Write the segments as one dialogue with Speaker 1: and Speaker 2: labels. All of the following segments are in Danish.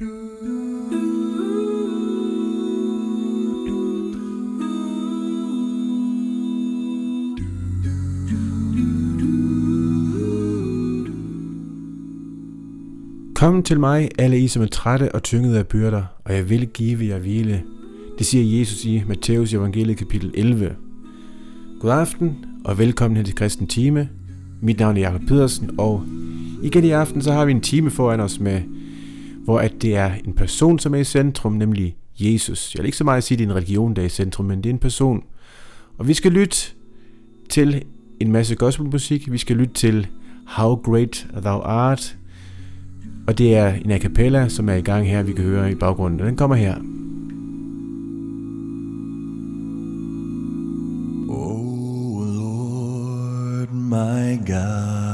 Speaker 1: Kom til mig, alle I, som er trætte og tyngede af byrder, og jeg vil give jer hvile. Det siger Jesus i Matthæus evangeliet kapitel 11. God aften og velkommen her til Kristen Time. Mit navn er Jakob Pedersen, og igen i aften så har vi en time foran os med, hvor at det er en person, som er i centrum, nemlig Jesus. Jeg vil ikke så meget sige, at det er en religion, der er i centrum, men det er en person. Og vi skal lytte til en masse gospelmusik. Vi skal lytte til How Great Thou Art, og det er en a cappella, som er i gang her, vi kan høre i baggrunden. Den kommer her.
Speaker 2: Oh Lord my God,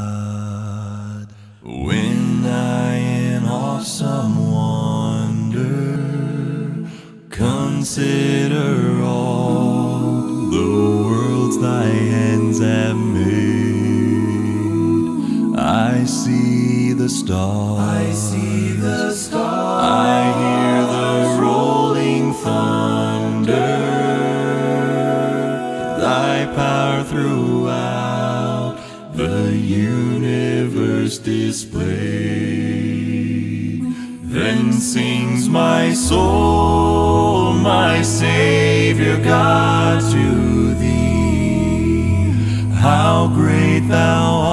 Speaker 2: consider all the worlds thy hands have made, I see the stars. I see the stars. I hear the rolling thunder. Thy power throughout the universe displayed. Then sings my soul, Savior God, to thee. How great thou art!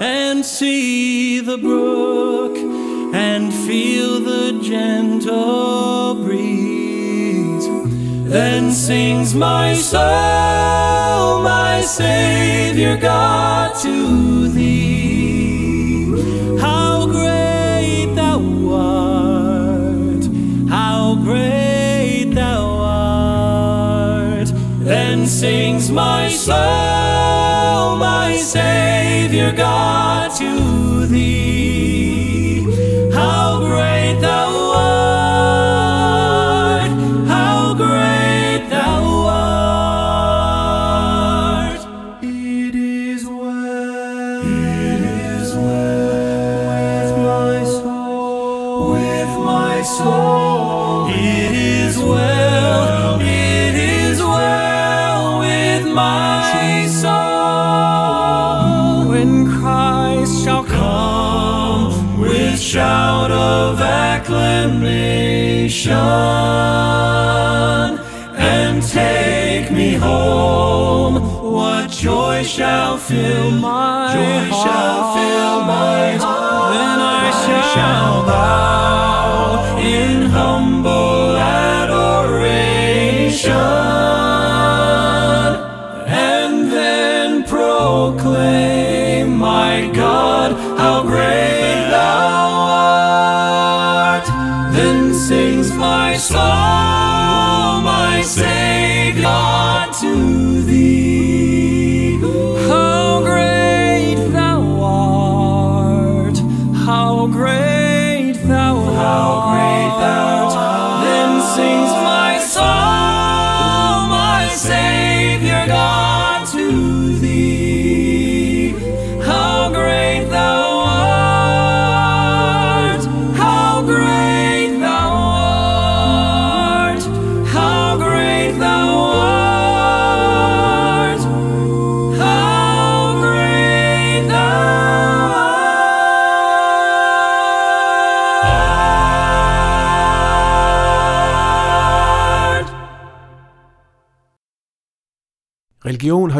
Speaker 2: And see the brook and feel the gentle breeze. Then sings my soul, my Savior God, to thee. Savior God, to thee. Acclamation and take me home. What joy shall fill my joy shall fill my heart. Then I shall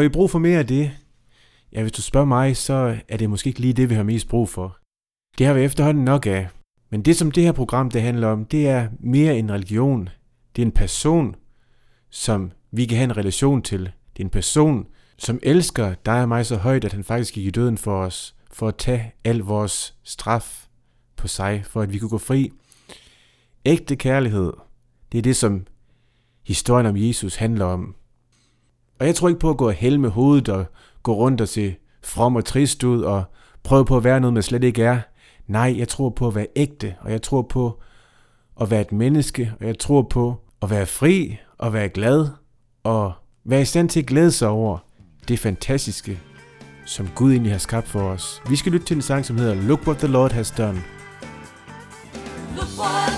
Speaker 1: I brug for mere af det? Ja, hvis du spørger mig, så er det måske ikke lige det, vi har mest brug for. Det har vi efterhånden nok af. Men det, som det her program det handler om, det er mere en religion. Det er en person, som vi kan have en relation til. Det er en person, som elsker dig og mig så højt, at han faktisk gik i døden for os, for at tage al vores straf på sig, for at vi kunne gå fri. Ægte kærlighed, det er det, som historien om Jesus handler om. Og jeg tror ikke på at gå hel med hovedet og gå rundt og se from og trist ud og prøve på at være noget, man slet ikke er. Nej, jeg tror på at være ægte, og jeg tror på at være et menneske, og jeg tror på at være fri og være glad og være i stand til at glæde sig over det fantastiske, som Gud egentlig har skabt for os. Vi skal lytte til en sang, som hedder Look What the Lord Has Done.
Speaker 3: Look what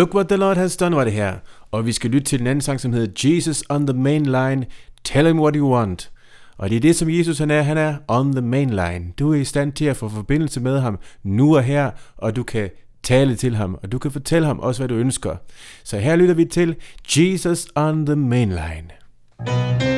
Speaker 3: Look what the Lord has done
Speaker 1: var det her. Og vi skal lytte til en anden sang, som hedder Jesus on the main line. Tell him what you want. Og det er det, som Jesus han er. Han er on the main line. Du er i stand til at få forbindelse med ham nu og her, og du kan tale til ham, og du kan fortælle ham også, hvad du ønsker. Så her lytter vi til Jesus on the main line.
Speaker 3: thank you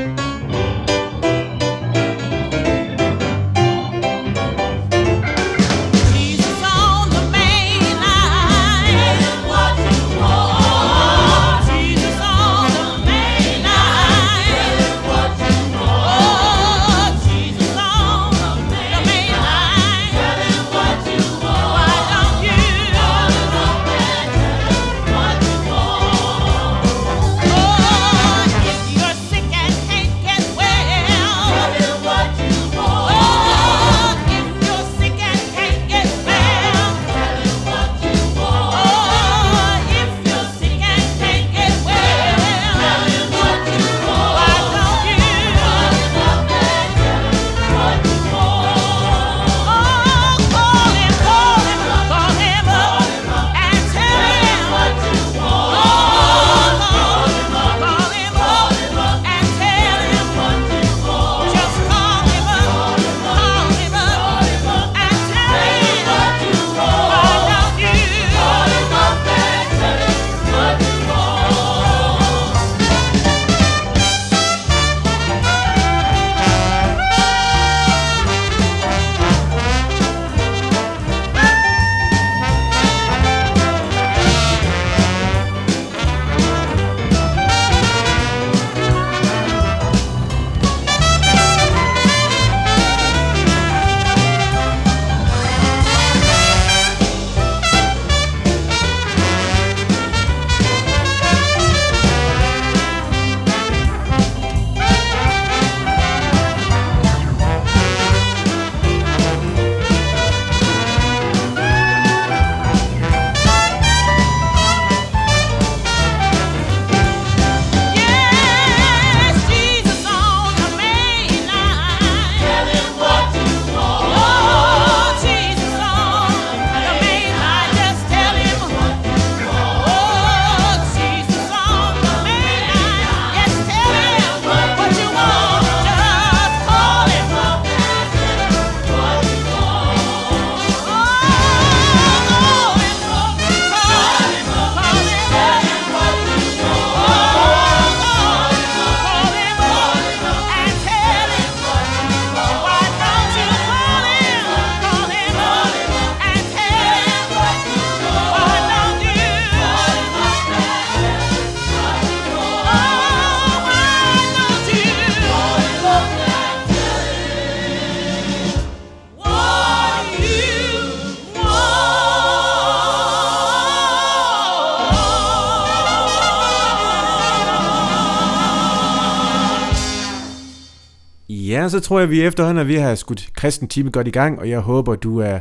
Speaker 1: Ja, så tror jeg, vi efterhånden er ved at have skudt kristen time godt i gang, og jeg håber, du er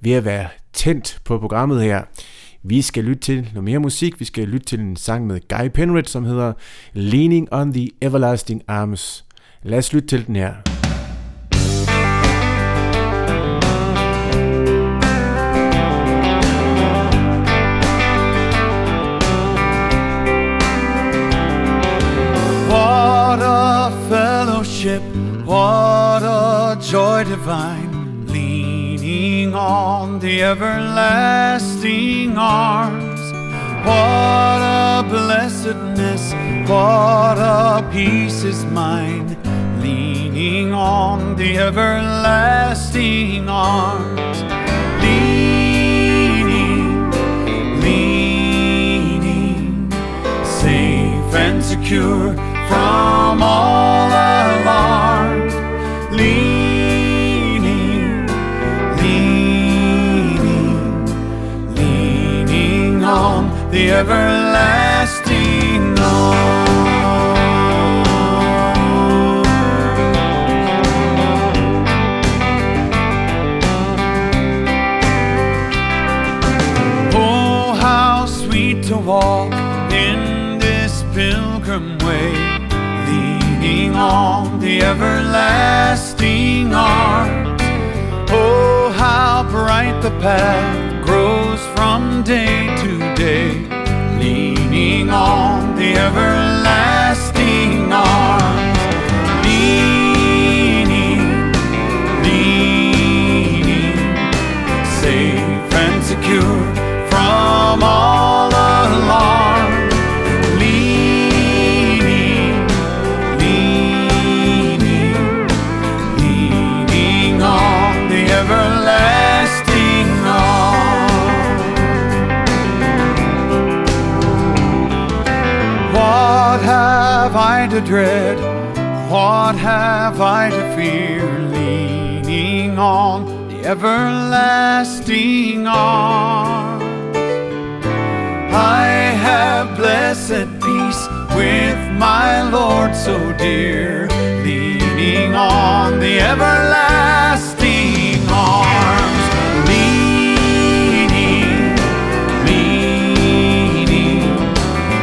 Speaker 1: ved at være tændt på programmet her. Vi skal lytte til noget mere musik. Vi skal lytte til en sang med Guy Penrith, som hedder Leaning on the Everlasting Arms. Lad os lytte til den her.
Speaker 4: What a fellowship, what a joy divine, leaning on the everlasting arms. What a blessedness, what a peace is mine, leaning on the everlasting arms. Leaning, leaning, safe and secure from all alarm. The everlasting arm. Oh, how sweet to walk in this pilgrim way, leaning on the everlasting arms. Oh, how bright the path grows from day day, leaning on the everlasting arms. Leaning, leaning, safe and secure from all. To dread? What have I to fear? Leaning on the everlasting arms. I have blessed peace with my Lord so dear, leaning on the everlasting arms, leaning, leaning,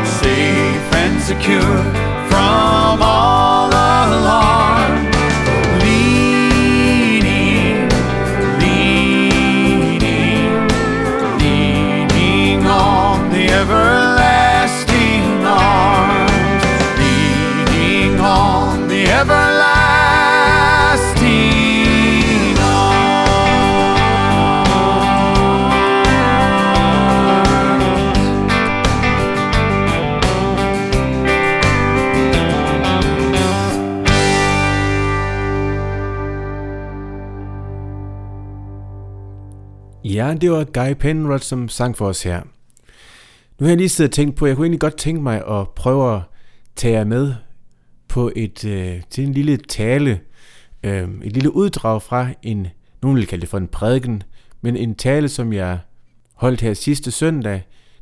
Speaker 4: safe and secure from all
Speaker 5: Ja, det var Guy Penrod, som sang for os her. Nu har jeg lige siddet og tænkt på, at jeg kunne egentlig godt tænke mig at prøve at tage jer med på et, øh, til en lille tale, øh, et lille uddrag fra en, nogen vil kalde det for en prædiken, men en tale, som jeg holdt her sidste søndag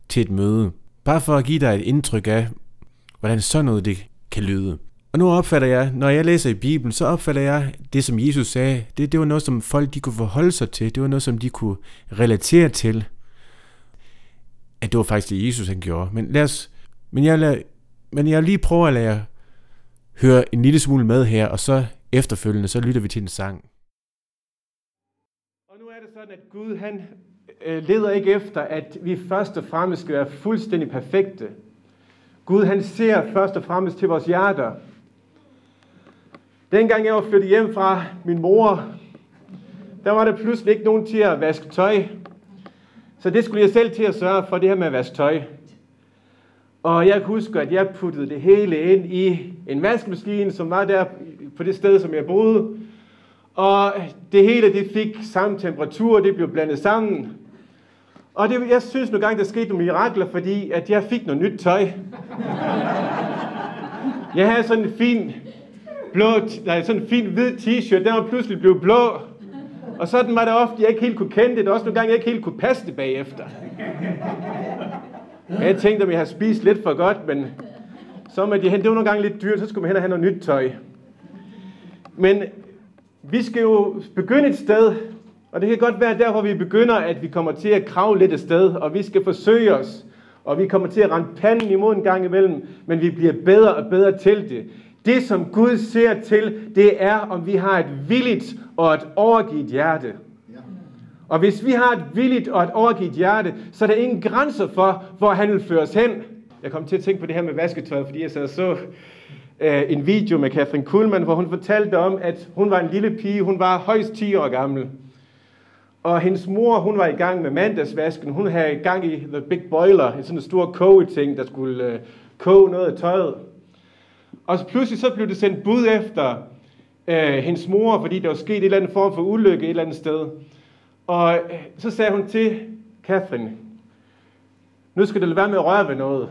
Speaker 5: til et møde. Bare for at give dig et indtryk af, hvordan sådan noget det kan lyde. Og nu opfatter jeg, når jeg læser i Bibelen, så opfatter jeg det, som Jesus sagde, det, det var noget, som folk de kunne forholde sig til. Det var noget, som de kunne relatere til. At det var faktisk det, Jesus han gjorde. Men, lad os, men, jeg, lad, men jeg lige prøver at lade jer høre en lille smule med her, og så efterfølgende, så lytter vi til en sang. Og nu er det sådan, at Gud han øh, leder ikke efter, at vi først og fremmest skal være fuldstændig perfekte. Gud han ser først og fremmest til vores hjerter. Dengang jeg var flyttet hjem fra min mor, der var der pludselig ikke nogen til at vaske tøj. Så det skulle jeg selv til at sørge for, det her med at vaske tøj. Og jeg husker, at jeg puttede det hele ind i en vaskemaskine, som var der på det sted, som jeg boede. Og det hele det fik samme temperatur, det blev blandet sammen. Og det, jeg synes nogle gange, der skete nogle mirakler, fordi at jeg fik noget nyt tøj. Jeg havde sådan en fin blå, nej, sådan en fin hvid t-shirt, den var pludselig blevet blå. Og sådan var det ofte, jeg ikke helt kunne kende det. Det var også nogle gange, jeg ikke helt kunne passe det bagefter. Jeg tænkte, om jeg havde spist lidt for godt, men så med de hen, det var nogle gange lidt dyrt, så skulle man hen og have noget nyt tøj. Men vi skal jo begynde et sted, og det kan godt være der, hvor vi begynder, at vi kommer til at kravle lidt et sted, og vi skal forsøge os, og vi kommer til at rende panden imod en gang imellem, men vi bliver bedre og bedre til det. Det, som Gud ser til, det er, om vi har et villigt og et overgivet hjerte. Og hvis vi har et villigt og et overgivet hjerte, så er der ingen grænser for, hvor han vil føre os hen. Jeg kom til at tænke på det her med vasketøj, fordi jeg så, så øh, en video med Catherine Kuhlmann, hvor hun fortalte om, at hun var en lille pige, hun var højst 10 år gammel. Og hendes mor, hun var i gang med mandagsvasken. Hun havde i gang i The Big Boiler, en sådan en stor kogeting, der skulle øh, koge noget af tøjet. Og så pludselig så blev det sendt bud efter øh, hendes mor, fordi der var sket et eller andet form for ulykke et eller andet sted. Og øh, så sagde hun til Catherine, nu skal du lade være med at røre ved noget.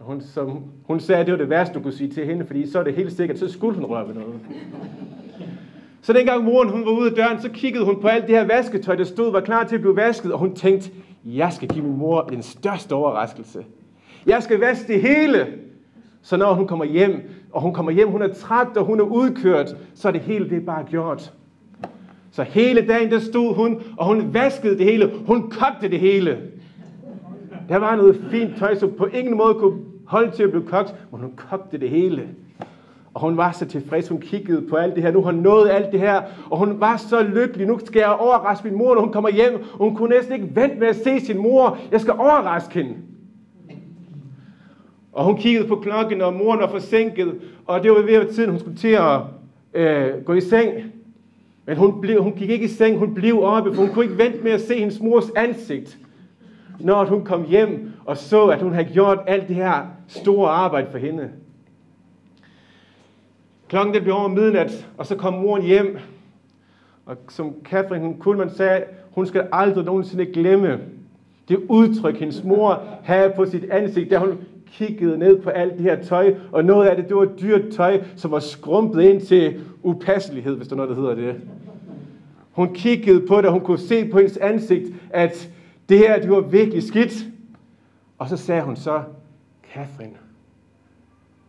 Speaker 5: Hun, som, hun sagde, at det var det værste, du kunne sige til hende, fordi så er det helt sikkert, så skulle hun røre ved noget. Så dengang moren hun var ude af døren, så kiggede hun på alt det her vasketøj, der stod, var klar til at blive vasket, og hun tænkte, jeg skal give min mor den største overraskelse. Jeg skal vaske det hele. Så når hun kommer hjem, og hun kommer hjem, hun er træt, og hun er udkørt, så er det hele det er bare gjort. Så hele dagen, der stod hun, og hun vaskede det hele. Hun kogte det hele. Der var noget fint tøj, som på ingen måde kunne holde til at blive kogt, men hun kogte det hele. Og hun var så tilfreds, hun kiggede på alt det her. Nu har hun nået alt det her, og hun var så lykkelig. Nu skal jeg overraske min mor, når hun kommer hjem. Og hun kunne næsten ikke vente med at se sin mor. Jeg skal overraske hende. Og hun kiggede på klokken, og moren var forsinket, og det var ved at tiden, hun skulle til at øh, gå i seng. Men hun, blev, hun gik ikke i seng, hun blev oppe, for hun kunne ikke vente med at se hendes mors ansigt. Når hun kom hjem og så, at hun havde gjort alt det her store arbejde for hende. Klokken det blev over midnat, og så kom moren hjem. Og som Catherine Kuhlmann sagde, hun skal aldrig nogensinde glemme det udtryk, hendes mor havde på sit ansigt, da hun kiggede ned på alt det her tøj, og noget af det, det var dyrt tøj, som var skrumpet ind til upasselighed, hvis der er noget, der hedder det. Hun kiggede på det, og hun kunne se på hendes ansigt, at det her, det var virkelig skidt. Og så sagde hun så, Catherine,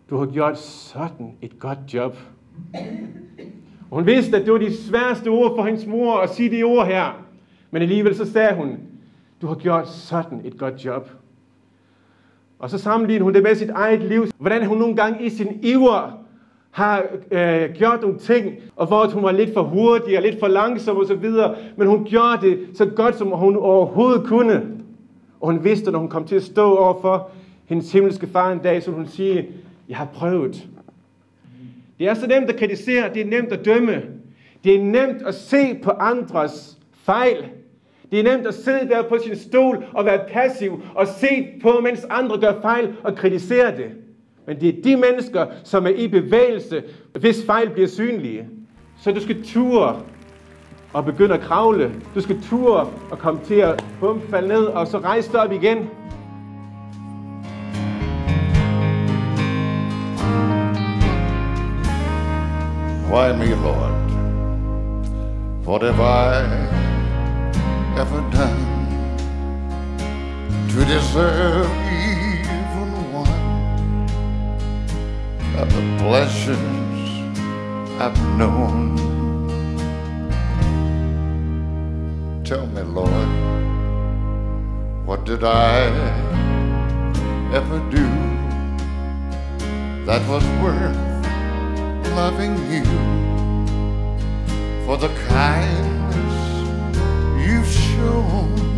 Speaker 5: du har gjort sådan et godt job. Og hun vidste, at det var de sværeste ord for hendes mor at sige de ord her. Men alligevel så sagde hun, du har gjort sådan et godt job. Og så sammenligner hun det med sit eget liv. Hvordan hun nogle gange i sin iver har øh, gjort nogle ting, og hvor hun var lidt for hurtig og lidt for langsom og så videre, men hun gjorde det så godt, som hun overhovedet kunne. Og hun vidste, når hun kom til at stå overfor hendes himmelske far en dag, så hun sige, jeg har prøvet. Det er så nemt at kritisere, det er nemt at dømme. Det er nemt at se på andres fejl. Det er nemt at sidde der på sin stol og være passiv og se på, mens andre gør fejl og kritisere det. Men det er de mennesker, som er i bevægelse, hvis fejl bliver synlige. Så du skal ture og begynde at kravle. Du skal ture og komme til at bum, falde ned og så rejse dig op igen.
Speaker 6: Why me, Lord? For have I ever done to deserve even one of the pleasures I've known? Tell me, Lord, what did I ever do that was worth loving you for the kindness you've shown.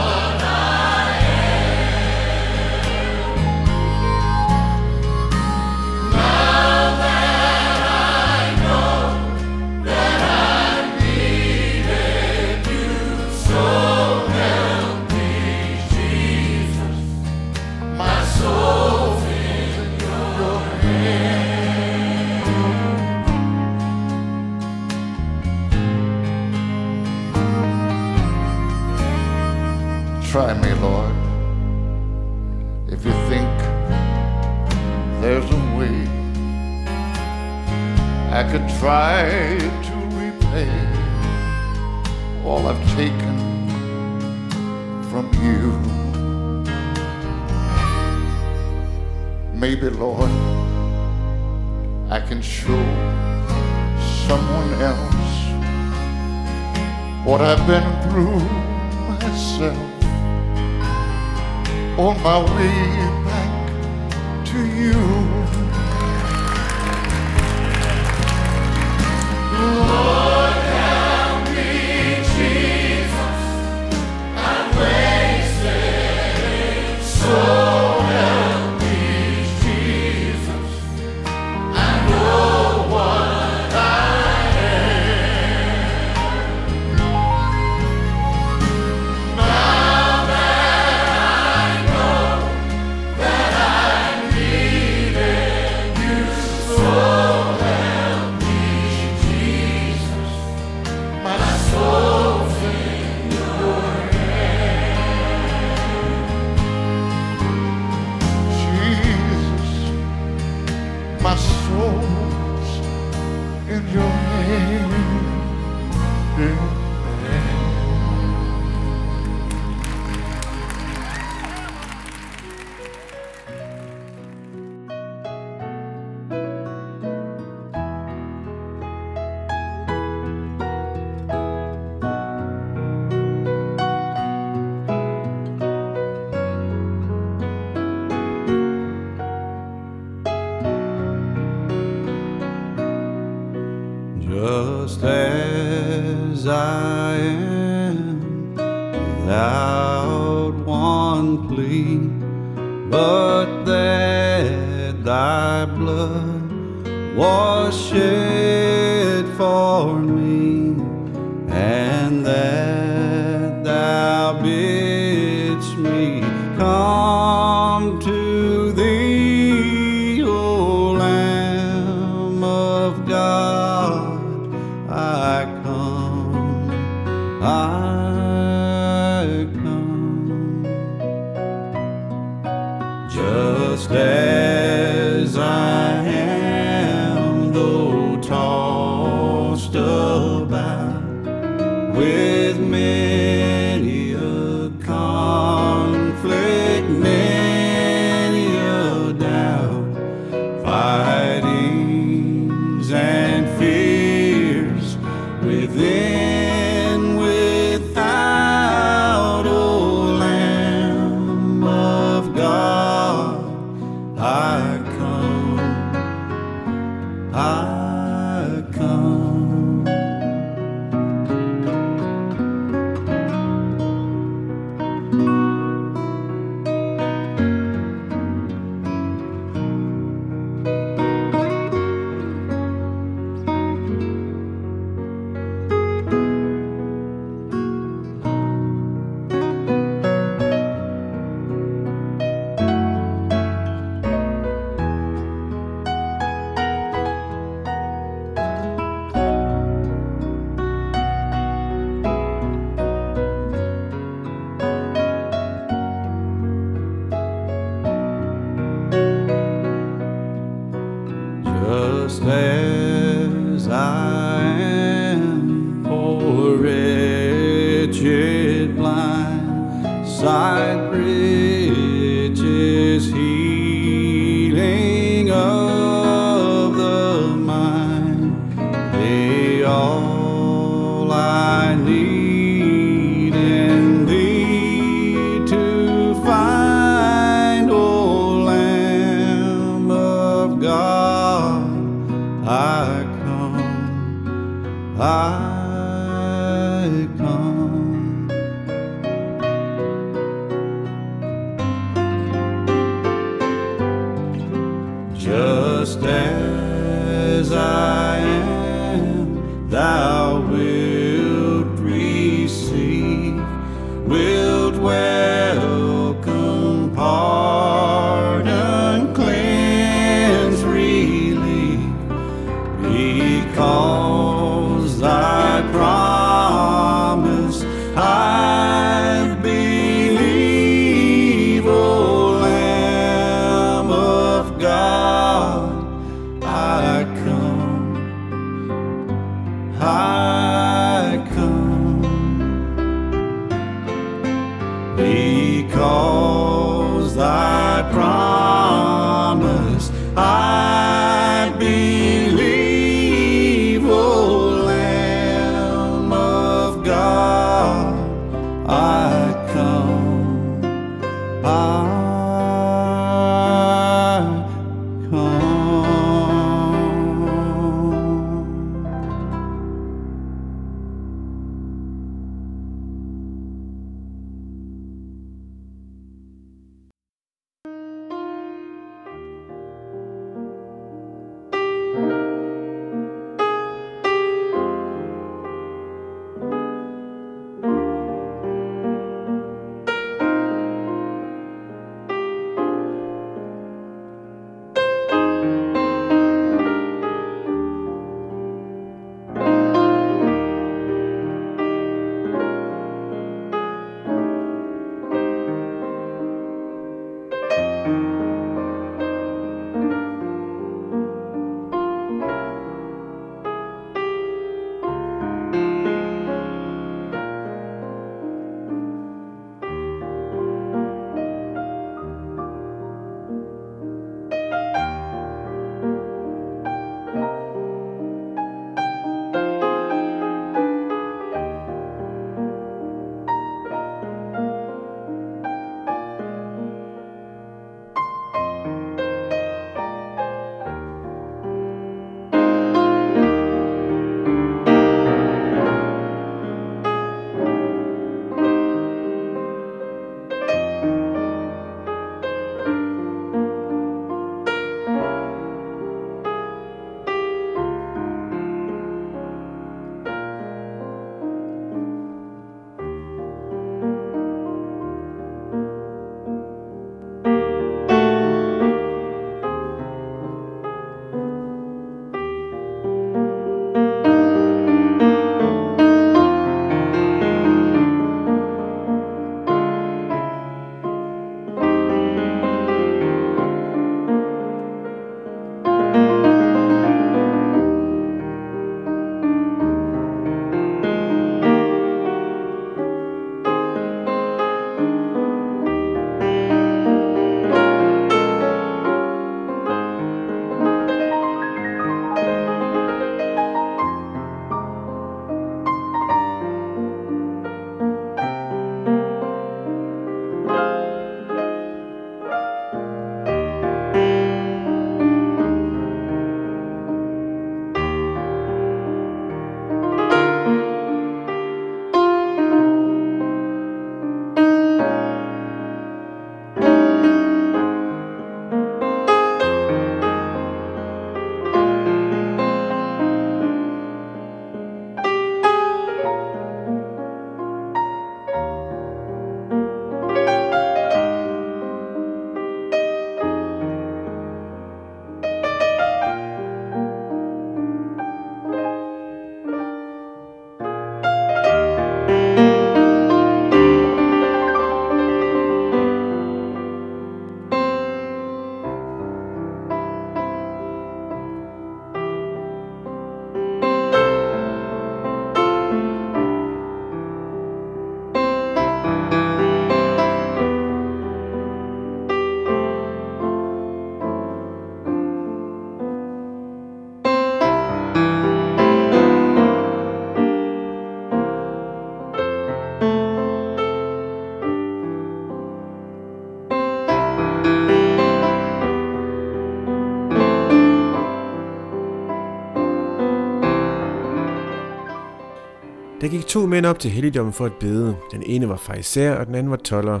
Speaker 1: Der gik to mænd op til helligdommen for at bede. Den ene var fejser, og den anden var toller.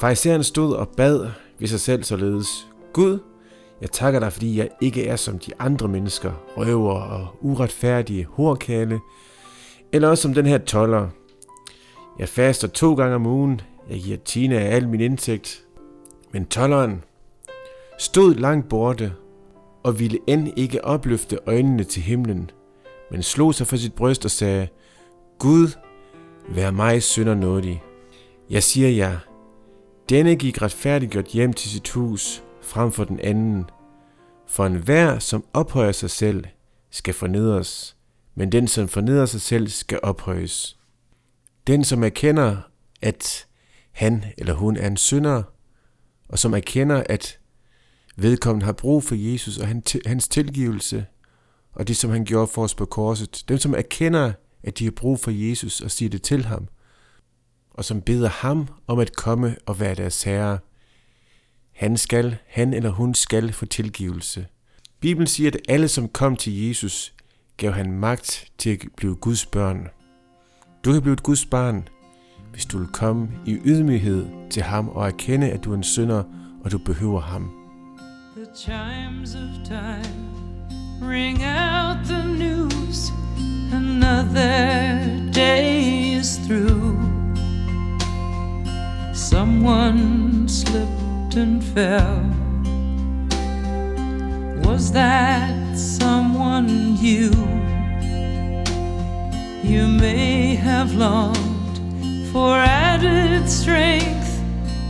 Speaker 1: Fejseren stod og bad ved sig selv således. Gud, jeg takker dig, fordi jeg ikke er som de andre mennesker, røver og uretfærdige horkale, eller også som den her toller. Jeg faster to gange om ugen, jeg giver Tina af al min indtægt. Men tolleren stod langt borte og ville end ikke opløfte øjnene til himlen, men slog sig for sit bryst og sagde, Gud, vær mig synder nådig. Jeg siger jer, denne gik retfærdiggjort hjem til sit hus, frem for den anden. For enhver, som ophøjer sig selv, skal fornedres, men den, som fornedrer sig selv, skal ophøjes. Den, som erkender, at han eller hun er en synder, og som erkender, at vedkommende har brug for Jesus og hans tilgivelse, og det, som han gjorde for os på korset. Dem, som erkender, at de har brug for Jesus og siger det til ham, og som beder ham om at komme og være deres herre. Han skal, han eller hun skal få tilgivelse. Bibelen siger, at alle, som kom til Jesus, gav han magt til at blive Guds børn. Du kan blive et Guds barn, hvis du vil komme i ydmyghed til ham og erkende, at du er en synder, og du behøver ham.
Speaker 2: The chimes of time ring out the news. Another day is through. Someone slipped and fell. Was that someone you? You may have longed for added strength,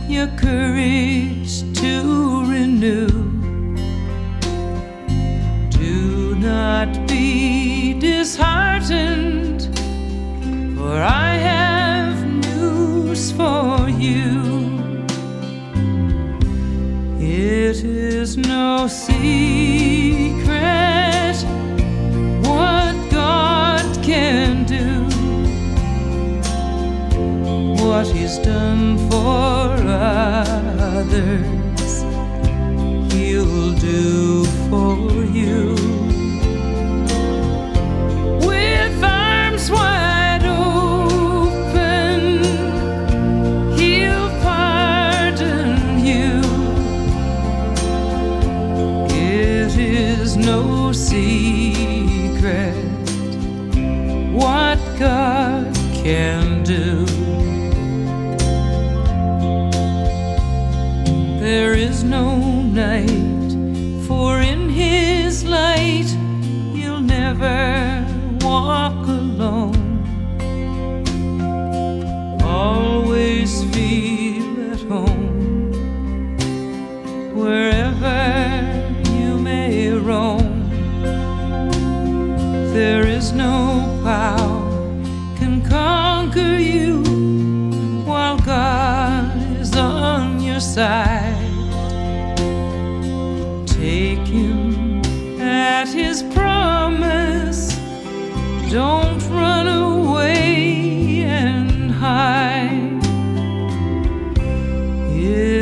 Speaker 2: your courage to renew. Do not be disheartened, for I have news for you. It is no secret what God can do, what He's done for others, He'll do for you. Night,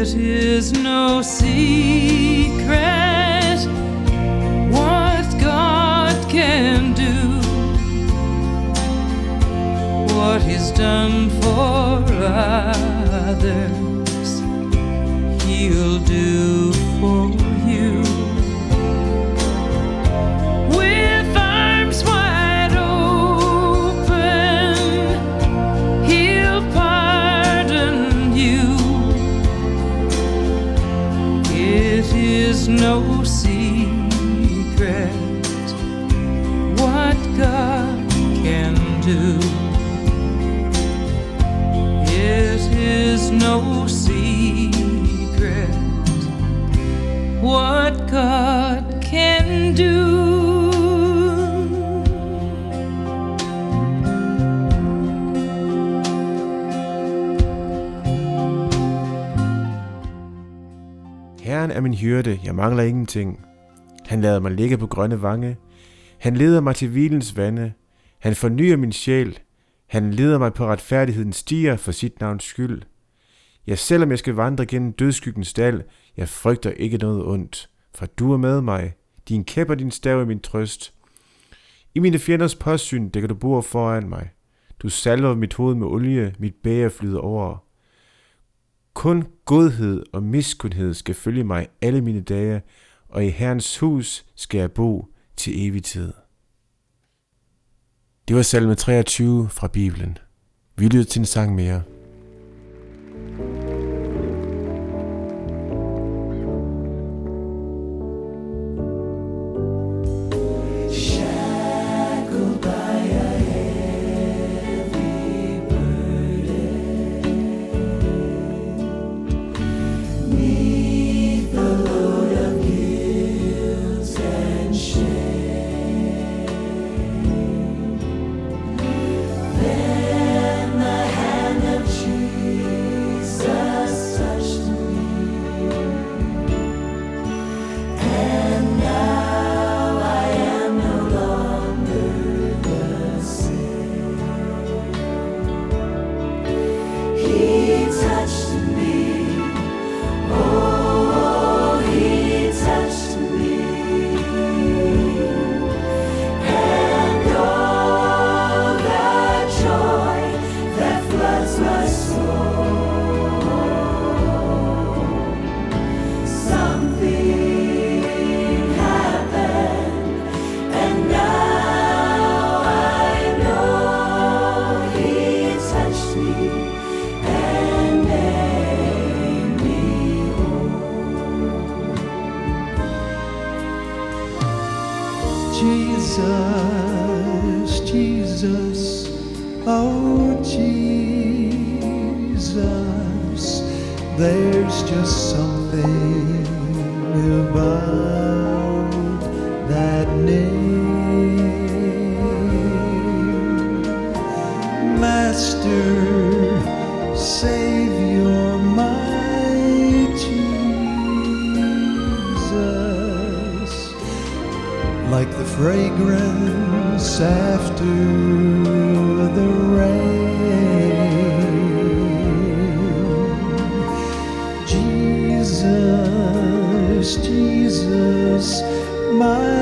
Speaker 2: It is no secret. What God can do, what He's done for others, He'll do for
Speaker 1: er min hyrde, jeg mangler ingenting. Han lader mig ligge på grønne vange. Han leder mig til hvilens vande. Han fornyer min sjæl. Han leder mig på retfærdighedens stier for sit navns skyld. Ja, selvom jeg skal vandre gennem dødskyggens dal, jeg frygter ikke noget ondt, for du er med mig. Din kæp og din stav er min trøst. I mine fjenders påsyn dækker du bord foran mig.
Speaker 4: Du salver mit hoved med olie, mit bæger flyder over. Kun godhed og miskundhed skal følge mig alle mine dage, og i Herrens hus skal jeg bo til evig. Det var salme 23 fra Bibelen. Vi lytter til en sang mere.
Speaker 3: my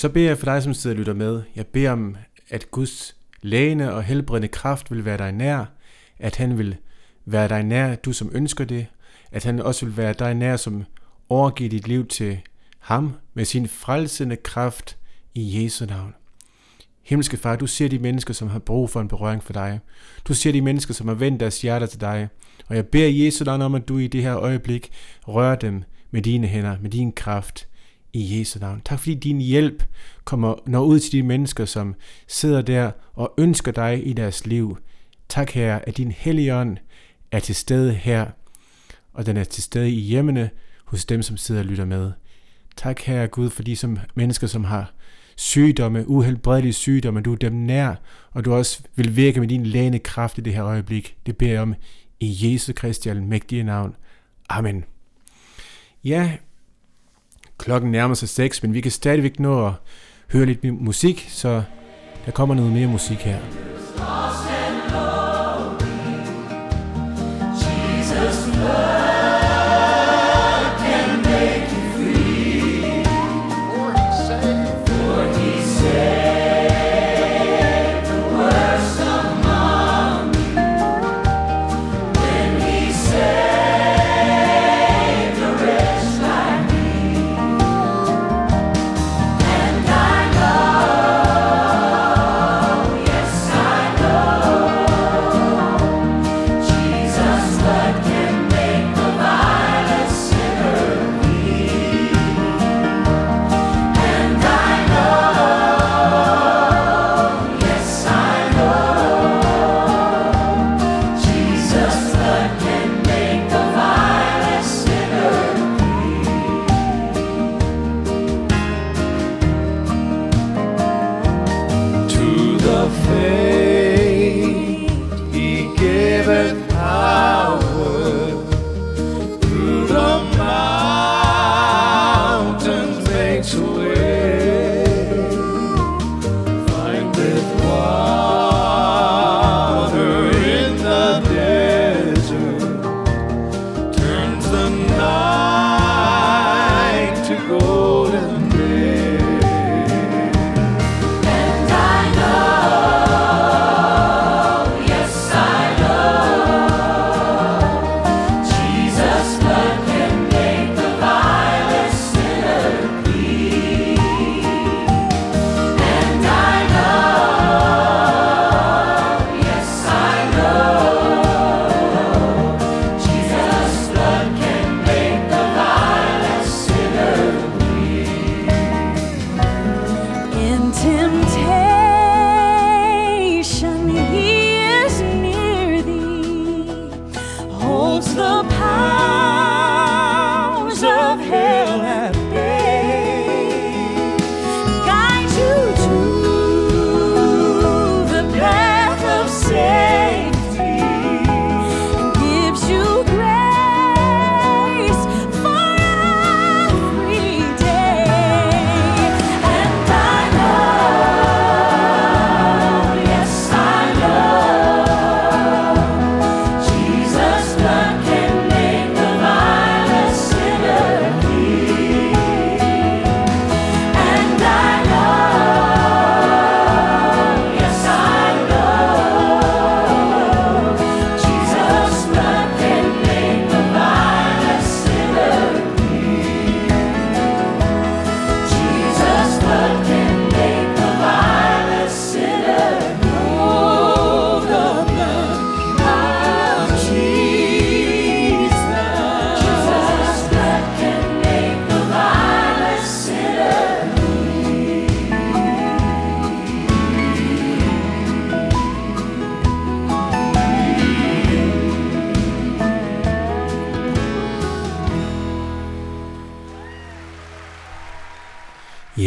Speaker 1: Så beder jeg for dig, som sidder og lytter med. Jeg beder om, at Guds lægende og helbredende kraft vil være dig nær. At han vil være dig nær, du som ønsker det. At han også vil være dig nær, som overgiver dit liv til ham med sin frelsende kraft i Jesu navn. Himmelske far, du ser de mennesker, som har brug for en berøring for dig. Du ser de mennesker, som har vendt deres hjerter til dig. Og jeg beder i Jesu navn om, at du i det her øjeblik rører dem med dine hænder, med din kraft i Jesu navn. Tak fordi din hjælp kommer når ud til de mennesker, som sidder der og ønsker dig i deres liv. Tak her, at din hellige ånd er til stede her, og den er til stede i hjemmene hos dem, som sidder og lytter med. Tak her Gud for de som mennesker, som har sygdomme, uhelbredelige sygdomme, du er dem nær, og du også vil virke med din lægende kraft i det her øjeblik. Det beder jeg om i Jesu Kristi almægtige navn. Amen. Ja, klokken nærmer sig 6, men vi kan stadigvæk nå at høre lidt musik, så der kommer noget mere musik her.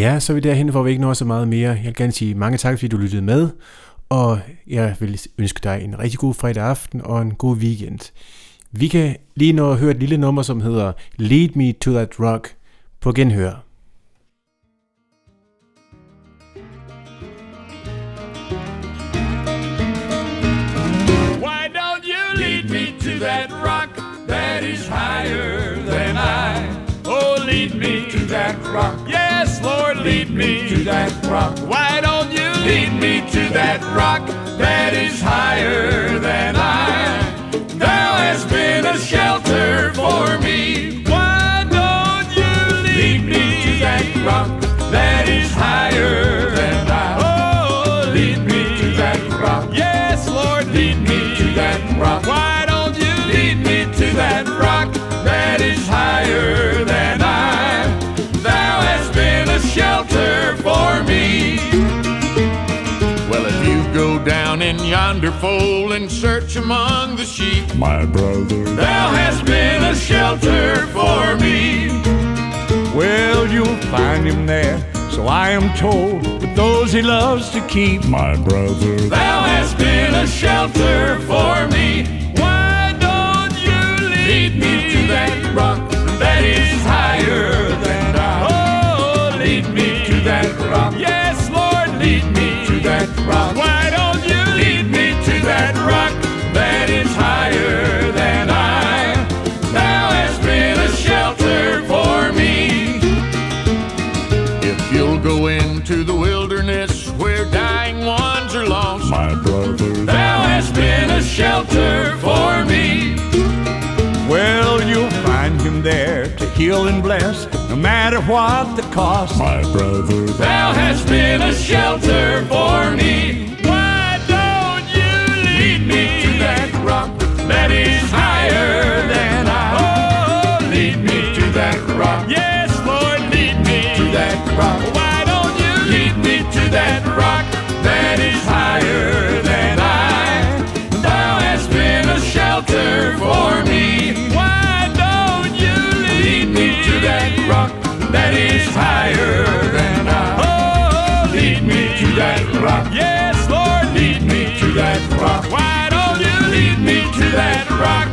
Speaker 1: Ja, så er vi derhen, hvor vi ikke når så meget mere. Jeg vil gerne sige mange tak, fordi du lyttede med, og jeg vil ønske dig en rigtig god fredag aften og en god weekend. Vi kan lige nå at høre et lille nummer, som hedder Lead Me to That Rock på genhør.
Speaker 7: Why don't you lead me to that rock that is higher that rock. Yes, Lord, lead me to that rock. Why don't you lead me to that rock that is higher than I? Thou hast been a shelter for me. Why don't you lead me to that rock that is higher than I? Oh, lead me to that rock. Yes, Lord, lead me to that rock. Why don't you lead me to that rock down in yonder fold and search among the sheep,
Speaker 8: My brother,
Speaker 7: thou hast been a shelter for me.
Speaker 4: Well, you'll find him there, so I am told, with those he loves to keep.
Speaker 8: my brother,
Speaker 7: Thou hast been a shelter for me. Why don't you lead me to that rock that is higher than I? Oh, lead me to that rock. Yes, Lord, lead me to that rock. Why shelter for me.
Speaker 4: Well, you'll find him there to heal and bless, no matter what the cost.
Speaker 8: my brother,
Speaker 7: Thou hast been a shelter for me. rock